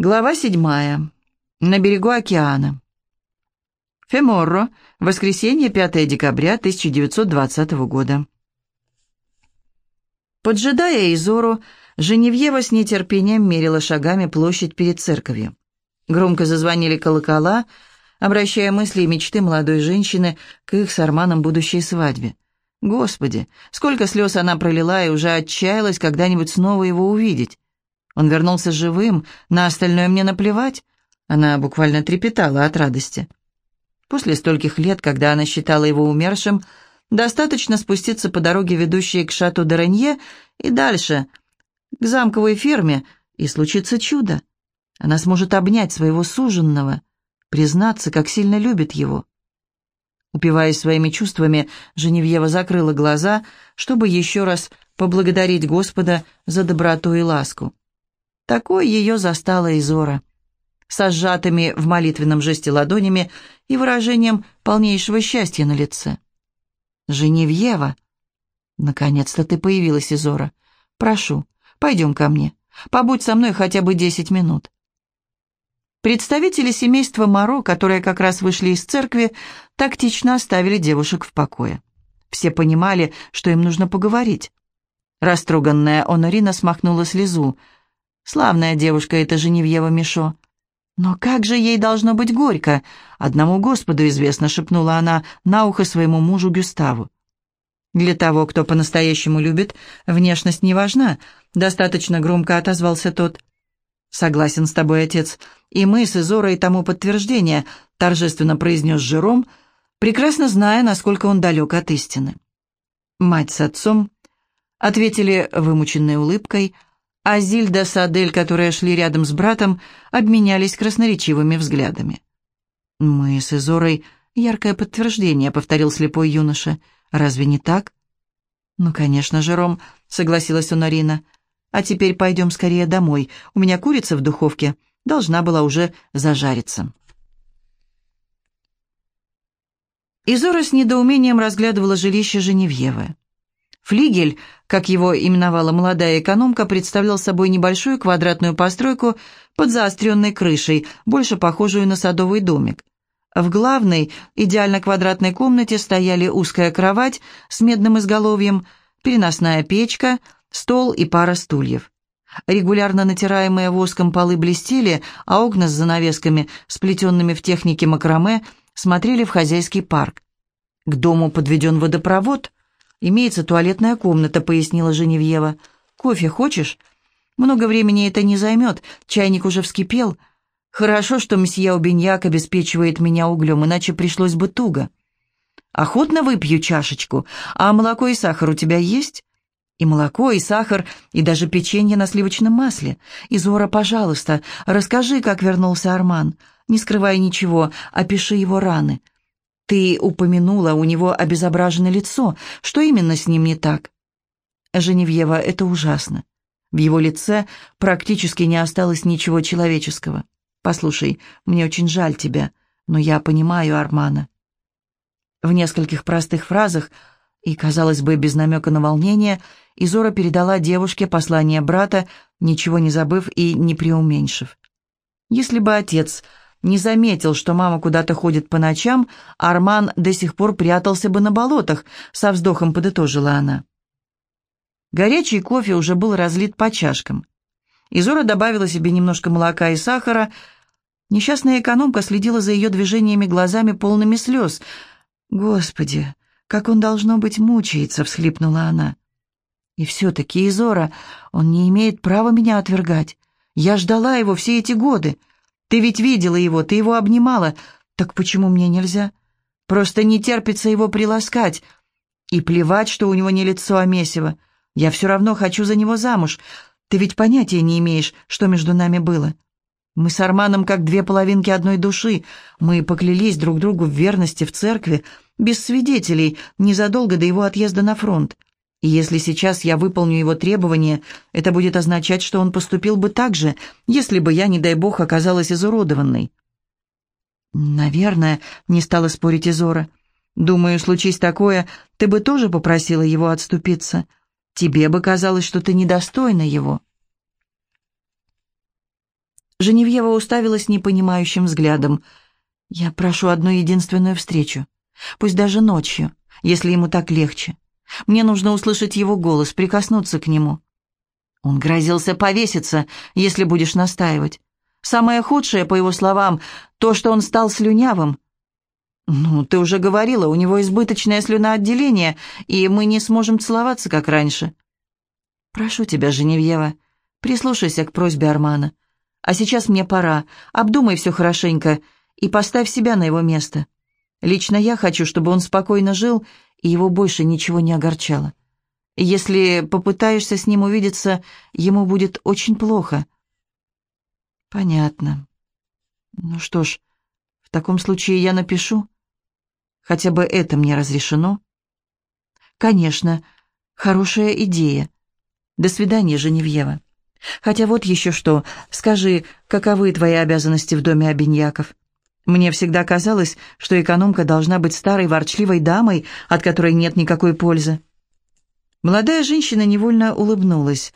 Глава седьмая. На берегу океана. Феморро. Воскресенье, 5 декабря 1920 года. Поджидая Изору, Женевьева с нетерпением мерила шагами площадь перед церковью. Громко зазвонили колокола, обращая мысли и мечты молодой женщины к их с Арманом будущей свадьбе. Господи, сколько слез она пролила и уже отчаялась когда-нибудь снова его увидеть. Он вернулся живым, на остальное мне наплевать. Она буквально трепетала от радости. После стольких лет, когда она считала его умершим, достаточно спуститься по дороге, ведущей к шату Доранье, и дальше, к замковой ферме, и случится чудо. Она сможет обнять своего суженного, признаться, как сильно любит его. Упиваясь своими чувствами, Женевьева закрыла глаза, чтобы еще раз поблагодарить Господа за доброту и ласку. Такой ее застала Изора. Со сжатыми в молитвенном жесте ладонями и выражением полнейшего счастья на лице. «Женевьева!» «Наконец-то ты появилась, Изора. Прошу, пойдем ко мне. Побудь со мной хотя бы десять минут». Представители семейства Моро, которые как раз вышли из церкви, тактично оставили девушек в покое. Все понимали, что им нужно поговорить. Растроганная Онорина смахнула слезу – Славная девушка эта Женевьева Мишо. Но как же ей должно быть горько? Одному Господу известно, шепнула она на ухо своему мужу Гюставу. Для того, кто по-настоящему любит, внешность не важна, достаточно громко отозвался тот. Согласен с тобой, отец, и мы с Изорой тому подтверждение, торжественно произнес Жером, прекрасно зная, насколько он далек от истины. Мать с отцом ответили вымученной улыбкой – а Зильда с Адель, которые шли рядом с братом, обменялись красноречивыми взглядами. «Мы с Изорой яркое подтверждение», — повторил слепой юноша. «Разве не так?» «Ну, конечно, Жером», — согласилась Онарина. «А теперь пойдем скорее домой. У меня курица в духовке. Должна была уже зажариться». Изора с недоумением разглядывала жилище Женевьевы. Флигель, как его именовала молодая экономка, представлял собой небольшую квадратную постройку под заостренной крышей, больше похожую на садовый домик. В главной, идеально квадратной комнате стояли узкая кровать с медным изголовьем, переносная печка, стол и пара стульев. Регулярно натираемые воском полы блестели, а окна с занавесками, сплетенными в технике макраме, смотрели в хозяйский парк. К дому подведен водопровод – «Имеется туалетная комната», — пояснила Женевьева. «Кофе хочешь?» «Много времени это не займет, чайник уже вскипел. Хорошо, что мсье Убиньяк обеспечивает меня углем, иначе пришлось бы туго». «Охотно выпью чашечку. А молоко и сахар у тебя есть?» «И молоко, и сахар, и даже печенье на сливочном масле. Изора, пожалуйста, расскажи, как вернулся Арман. Не скрывай ничего, опиши его раны». Ты упомянула, у него обезображенное лицо. Что именно с ним не так? Женевьева, это ужасно. В его лице практически не осталось ничего человеческого. Послушай, мне очень жаль тебя, но я понимаю Армана. В нескольких простых фразах и, казалось бы, без намека на волнение, Изора передала девушке послание брата, ничего не забыв и не преуменьшив. Если бы отец не заметил, что мама куда-то ходит по ночам, Арман до сих пор прятался бы на болотах, со вздохом подытожила она. Горячий кофе уже был разлит по чашкам. Изора добавила себе немножко молока и сахара. Несчастная экономка следила за ее движениями глазами полными слез. «Господи, как он, должно быть, мучается!» — всхлипнула она. «И все-таки, Изора, он не имеет права меня отвергать. Я ждала его все эти годы. Ты ведь видела его, ты его обнимала. Так почему мне нельзя? Просто не терпится его приласкать. И плевать, что у него не лицо, а месиво. Я все равно хочу за него замуж. Ты ведь понятия не имеешь, что между нами было. Мы с Арманом как две половинки одной души. Мы поклялись друг другу в верности в церкви, без свидетелей, незадолго до его отъезда на фронт. И если сейчас я выполню его требования, это будет означать, что он поступил бы так же, если бы я, не дай бог, оказалась изуродованной. «Наверное», — не стала спорить Изора. «Думаю, случись такое, ты бы тоже попросила его отступиться. Тебе бы казалось, что ты недостойна его». Женевьева уставилась непонимающим взглядом. «Я прошу одну единственную встречу. Пусть даже ночью, если ему так легче. Мне нужно услышать его голос, прикоснуться к нему». Он грозился повеситься, если будешь настаивать. Самое худшее, по его словам, то, что он стал слюнявым. «Ну, ты уже говорила, у него избыточное слюноотделение, и мы не сможем целоваться, как раньше». «Прошу тебя, Женевьева, прислушайся к просьбе Армана. А сейчас мне пора. Обдумай все хорошенько и поставь себя на его место. Лично я хочу, чтобы он спокойно жил, и его больше ничего не огорчало. Если попытаешься с ним увидеться, ему будет очень плохо». «Понятно. Ну что ж, в таком случае я напишу. Хотя бы это мне разрешено?» «Конечно. Хорошая идея. До свидания, Женевьева. Хотя вот еще что. Скажи, каковы твои обязанности в доме Обиньяков?» Мне всегда казалось, что экономка должна быть старой ворчливой дамой, от которой нет никакой пользы. Молодая женщина невольно улыбнулась.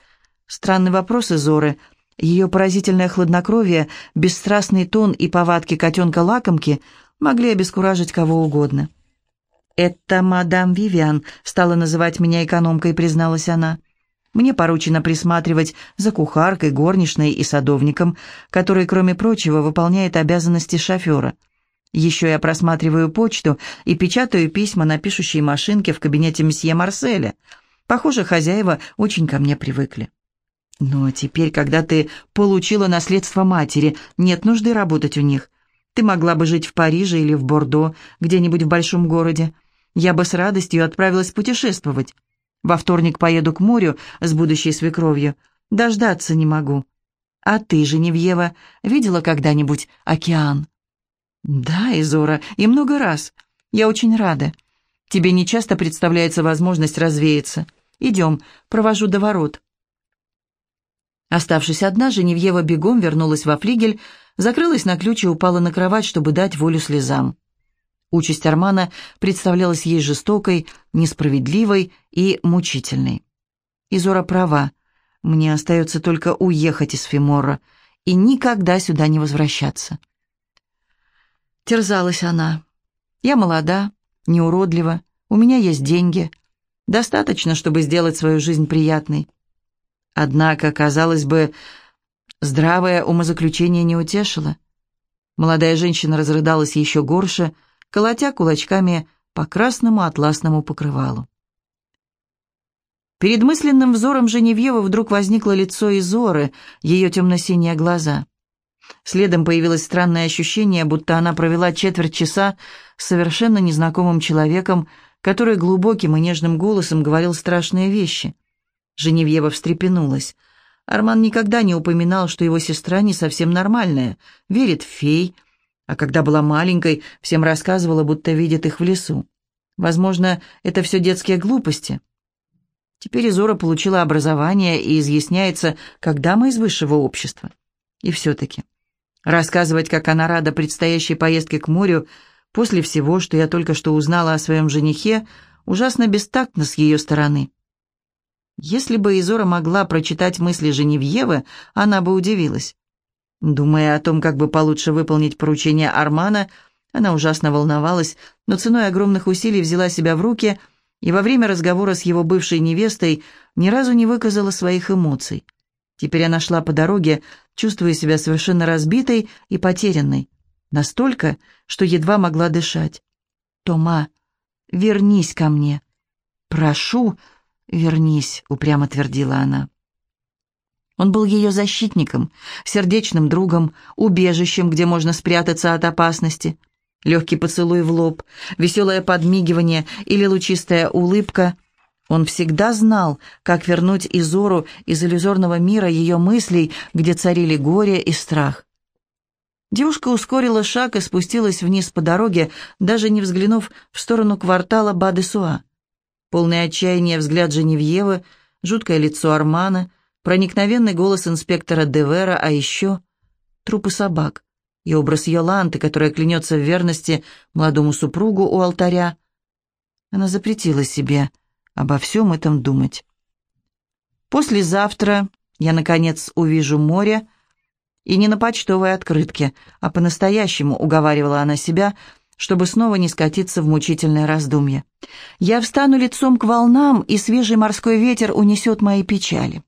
Странный вопрос Изоры — ее поразительное хладнокровие, бесстрастный тон и повадки котенка-лакомки могли обескуражить кого угодно. «Это мадам Вивиан», — стала называть меня экономкой, призналась она. «Мне поручено присматривать за кухаркой, горничной и садовником, который, кроме прочего, выполняет обязанности шофера. Еще я просматриваю почту и печатаю письма на пишущей машинке в кабинете месье Марселя. Похоже, хозяева очень ко мне привыкли». Но теперь, когда ты получила наследство матери, нет нужды работать у них. Ты могла бы жить в Париже или в Бордо, где-нибудь в большом городе. Я бы с радостью отправилась путешествовать. Во вторник поеду к морю с будущей свекровью. Дождаться не могу. А ты, Женевьева, видела когда-нибудь океан? Да, Изора, и много раз. Я очень рада. Тебе нечасто представляется возможность развеяться. Идем, провожу до ворот. Оставшись одна, Женевьева бегом вернулась во флигель, закрылась на ключ и упала на кровать, чтобы дать волю слезам. Участь Армана представлялась ей жестокой, несправедливой и мучительной. Изора права. Мне остается только уехать из Фимора и никогда сюда не возвращаться. Терзалась она. Я молода, неуродлива, у меня есть деньги. Достаточно, чтобы сделать свою жизнь приятной. Однако, казалось бы, здравое умозаключение не утешило. Молодая женщина разрыдалась еще горше, колотя кулачками по красному атласному покрывалу. Перед мысленным взором Женевьева вдруг возникло лицо Изоры, ее темно-синие глаза. Следом появилось странное ощущение, будто она провела четверть часа с совершенно незнакомым человеком, который глубоким и нежным голосом говорил страшные вещи. Женевьева встрепенулась. Арман никогда не упоминал, что его сестра не совсем нормальная, верит в фей, а когда была маленькой, всем рассказывала, будто видит их в лесу. Возможно, это все детские глупости. Теперь Изора получила образование и изъясняется, как дама из высшего общества. И все-таки. Рассказывать, как она рада предстоящей поездке к морю, после всего, что я только что узнала о своем женихе, ужасно бестактно с ее стороны. Если бы Изора могла прочитать мысли Женевьевы, она бы удивилась. Думая о том, как бы получше выполнить поручение Армана, она ужасно волновалась, но ценой огромных усилий взяла себя в руки и во время разговора с его бывшей невестой ни разу не выказала своих эмоций. Теперь она шла по дороге, чувствуя себя совершенно разбитой и потерянной. Настолько, что едва могла дышать. «Тома, вернись ко мне. Прошу, «Вернись», — упрямо твердила она. Он был ее защитником, сердечным другом, убежищем, где можно спрятаться от опасности. Легкий поцелуй в лоб, веселое подмигивание или лучистая улыбка. Он всегда знал, как вернуть Изору из иллюзорного мира ее мыслей, где царили горе и страх. Девушка ускорила шаг и спустилась вниз по дороге, даже не взглянув в сторону квартала Бадесуа. Полный отчаяния взгляд Женевьевы, жуткое лицо Армана, проникновенный голос инспектора Девера, а еще трупы собак и образ Йоланты, которая клянется в верности молодому супругу у алтаря. Она запретила себе обо всем этом думать. Послезавтра я, наконец, увижу море, И не на почтовой открытке, а по-настоящему уговаривала она себя, чтобы снова не скатиться в мучительное раздумье. «Я встану лицом к волнам, и свежий морской ветер унесет мои печали».